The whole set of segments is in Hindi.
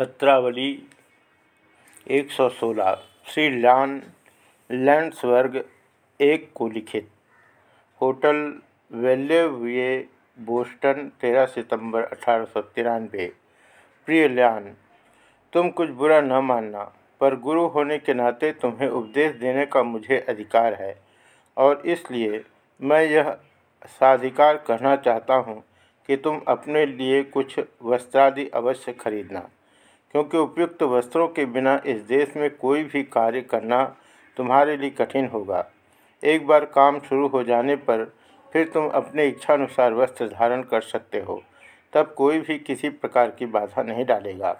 पत्रावली 116 श्री लॉन लैंड्सवर्ग एक को लिखित। होटल वेल्लेवे बोस्टन 13 सितंबर अठारह सौ तिरानबे प्रिय लैन, तुम कुछ बुरा न मानना, पर गुरु होने के नाते तुम्हें उपदेश देने का मुझे अधिकार है, और इसलिए मैं यह साधिकार कहना चाहता हूँ कि तुम अपने लिए कुछ वस्त्रादि अवश्य खरीदना। क्योंकि उपयुक्त वस्त्रों के बिना इस देश में कोई भी कार्य करना तुम्हारे लिए कठिन होगा। एक बार काम शुरू हो जाने पर फिर तुम अपने इच्छानुसार वस्त्र धारण कर सकते हो। तब कोई भी किसी प्रकार की बाधा नहीं डालेगा।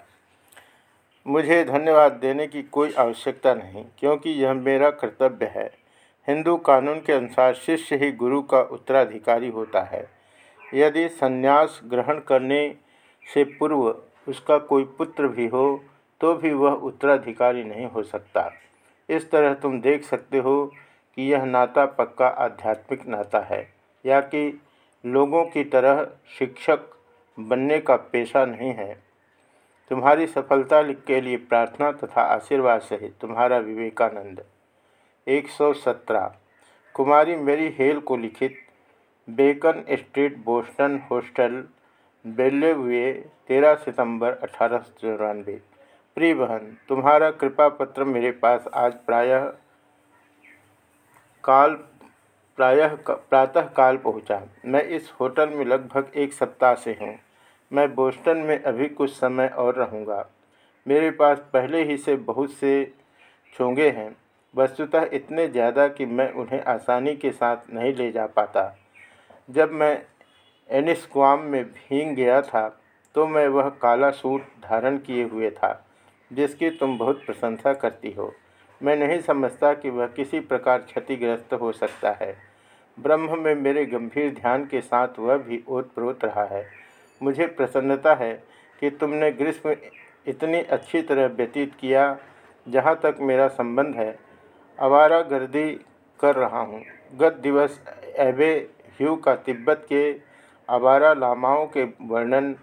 मुझे धन्यवाद देने की कोई आवश्यकता नहीं, क्योंकि यह मेरा कर्तव्य है। हिंदू कानून के अनुसार शिष्य ही गुरु का उत्तराधिकारी होता है। यदि संन्यास ग्रहण करने से पूर्व उसका कोई पुत्र भी हो तो भी वह उत्तराधिकारी नहीं हो सकता। इस तरह तुम देख सकते हो कि यह नाता पक्का आध्यात्मिक नाता है, या कि लोगों की तरह शिक्षक बनने का पेशा नहीं है। तुम्हारी सफलता के लिए प्रार्थना तथा आशीर्वाद सहित तुम्हारा विवेकानंद। 117 कुमारी मेरी हेल को लिखित, बेकन स्ट्रीट, बोस्टन हॉस्टल बेले हुए तेरह सितंबर अठारह सौ चौरानवे। प्रिय बहन, तुम्हारा कृपा पत्र मेरे पास आज प्रायः काल, प्रायः प्रातः काल पहुँचा। मैं इस होटल में लगभग एक सप्ताह से हूँ। मैं बोस्टन में अभी कुछ समय और रहूँगा। मेरे पास पहले ही से बहुत से छोंगे हैं। वस्तुतः इतने ज़्यादा कि मैं उन्हें आसानी के साथ नहीं ले जा पाता। जब मैं एनिस्क्वाम में भींग गया था तो मैं वह काला सूट धारण किए हुए था, जिसकी तुम बहुत प्रशंसा करती हो। मैं नहीं समझता कि वह किसी प्रकार क्षतिग्रस्त हो सकता है। ब्रह्म में मेरे गंभीर ध्यान के साथ वह भी ओतप्रोत रहा है। मुझे प्रसन्नता है कि तुमने ग्रीष्म इतनी अच्छी तरह व्यतीत किया, जहाँ तक मेरा संबंध है। आवारा गर्दी कर रहा हूँ। गत दिवस एबे ह्यू का तिब्बत के आवारा लामाओं के वर्णन,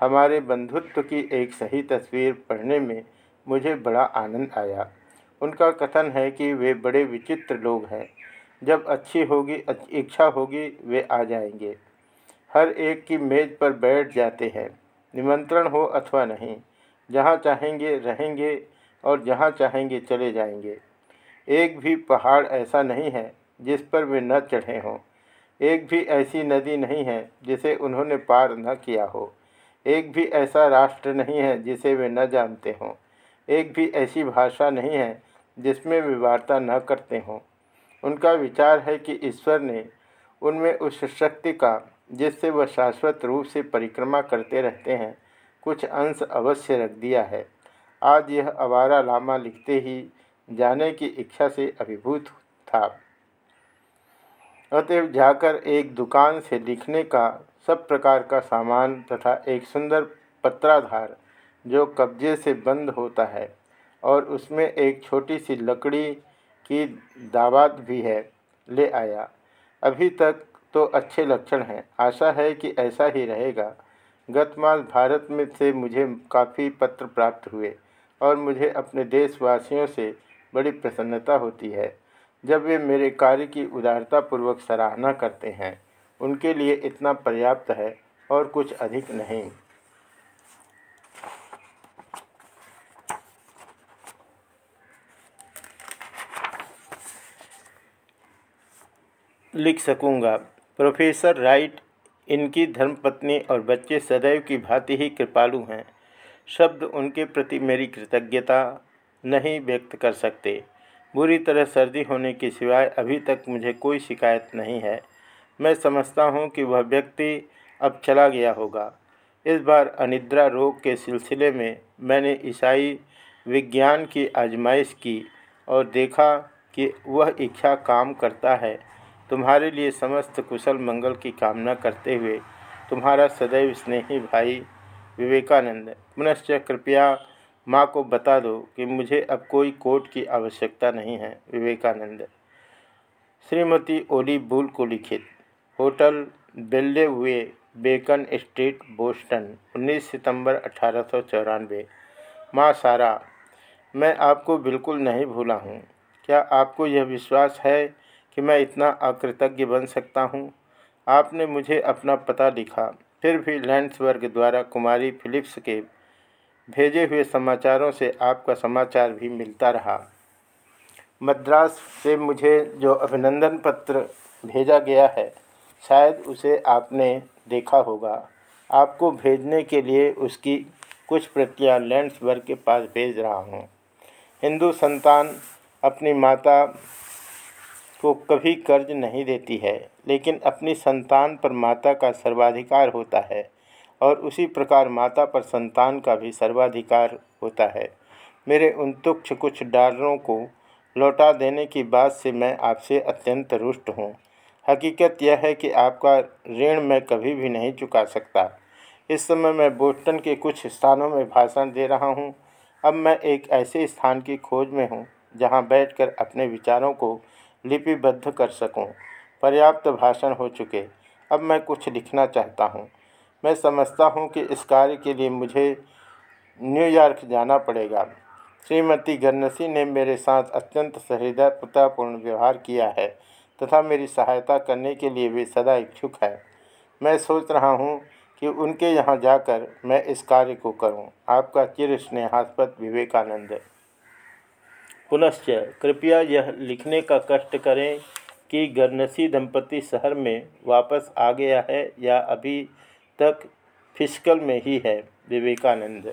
हमारे बंधुत्व की एक सही तस्वीर पढ़ने में मुझे बड़ा आनंद आया। उनका कथन है कि वे बड़े विचित्र लोग हैं। जब अच्छी होगी इच्छा होगी, वे आ जाएँगे। हर एक की मेज़ पर बैठ जाते हैं। निमंत्रण हो अथवा नहीं, जहाँ चाहेंगे रहेंगे और जहाँ चाहेंगे चले जाएँगे। एक भी पहाड़ ऐसा नहीं है जिस पर वे न चढ़े हों। एक भी ऐसी नदी नहीं है जिसे उन्होंने पार न किया हो। एक भी ऐसा राष्ट्र नहीं है जिसे वे न जानते हों। एक भी ऐसी भाषा नहीं है जिसमें वे वार्ता न करते हों। उनका विचार है कि ईश्वर ने उनमें उस शक्ति का, जिससे वह शाश्वत रूप से परिक्रमा करते रहते हैं, कुछ अंश अवश्य रख दिया है। आज यह आवारा लामा लिखते ही जाने की इच्छा से अभिभूत था। अतएव जाकर एक दुकान से लिखने का सब प्रकार का सामान तथा एक सुंदर पत्राधार, जो कब्जे से बंद होता है, और उसमें एक छोटी सी लकड़ी की दावात भी है, ले आया। अभी तक तो अच्छे लक्षण हैं। आशा है कि ऐसा ही रहेगा। गत मास भारत में से मुझे काफ़ी पत्र प्राप्त हुए, और मुझे अपने देशवासियों से बड़ी प्रसन्नता होती है। जब वे मेरे कार्य की उदारतापूर्वक सराहना करते हैं, उनके लिए इतना पर्याप्त है और कुछ अधिक नहीं। लिख सकूँगा, प्रोफेसर राइट, इनकी धर्मपत्नी और बच्चे सदैव की भांति ही कृपालु हैं। शब्द उनके प्रति मेरी कृतज्ञता नहीं व्यक्त कर सकते। बुरी तरह सर्दी होने के सिवाय अभी तक मुझे कोई शिकायत नहीं है। मैं समझता हूँ कि वह व्यक्ति अब चला गया होगा। इस बार अनिद्रा रोग के सिलसिले में मैंने ईसाई विज्ञान की आजमाइश की और देखा कि वह इच्छा काम करता है। तुम्हारे लिए समस्त कुशल मंगल की कामना करते हुए तुम्हारा सदैव स्नेही भाई विवेकानंद। पुनश्च कृपया माँ को बता दो कि मुझे अब कोई कोट की आवश्यकता नहीं है। विवेकानंद। श्रीमती ओली बुल को लिखित। होटल बेल्ले हुए बेकन स्ट्रीट, बोस्टन 19 सितंबर अठारह माँ सारा, मैं आपको बिल्कुल नहीं भूला हूँ। क्या आपको यह विश्वास है कि मैं इतना अकृतज्ञ बन सकता हूँ? आपने मुझे अपना पता लिखा। फिर भी लैंड्सवर्ग द्वारा कुमारी फिलिप्स के भेजे हुए समाचारों से आपका समाचार भी मिलता रहा। मद्रास से मुझे जो अभिनंदन पत्र भेजा गया है, शायद उसे आपने देखा होगा। आपको भेजने के लिए उसकी कुछ प्रतियाँ लैंड्सबर्ग के पास भेज रहा हूँ। हिंदू संतान अपनी माता को कभी कर्ज नहीं देती है, लेकिन अपनी संतान पर माता का सर्वाधिकार होता है। और उसी प्रकार माता पर संतान का भी सर्वाधिकार होता है। मेरे उन तुक्ष कुछ डालरों को लौटा देने की बात से मैं आपसे अत्यंत रुष्ट हूँ। हकीकत यह है कि आपका ऋण मैं कभी भी नहीं चुका सकता। इस समय मैं बोस्टन के कुछ स्थानों में भाषण दे रहा हूँ। अब मैं एक ऐसे स्थान की खोज में हूँ, जहाँ बैठकर अपने विचारों को लिपिबद्ध कर सकूँ। पर्याप्त भाषण हो चुके। अब मैं कुछ लिखना चाहता हूँ। मैं समझता हूँ कि इस कार्य के लिए मुझे न्यूयॉर्क जाना पड़ेगा। श्रीमती गन्नसी ने मेरे साथ अत्यंत सहृदयतापूर्ण व्यवहार किया है तथा मेरी सहायता करने के लिए वे सदा इच्छुक है। मैं सोच रहा हूँ कि उनके यहाँ जाकर मैं इस कार्य को करूँ। आपका चिर स्नेहास्पद विवेकानंद। पुनश्च कृपया यह लिखने का कष्ट करें कि गर्नसी दंपति शहर में वापस आ गया है या अभी तक फ़िज़िकल में ही है विवेकानंद।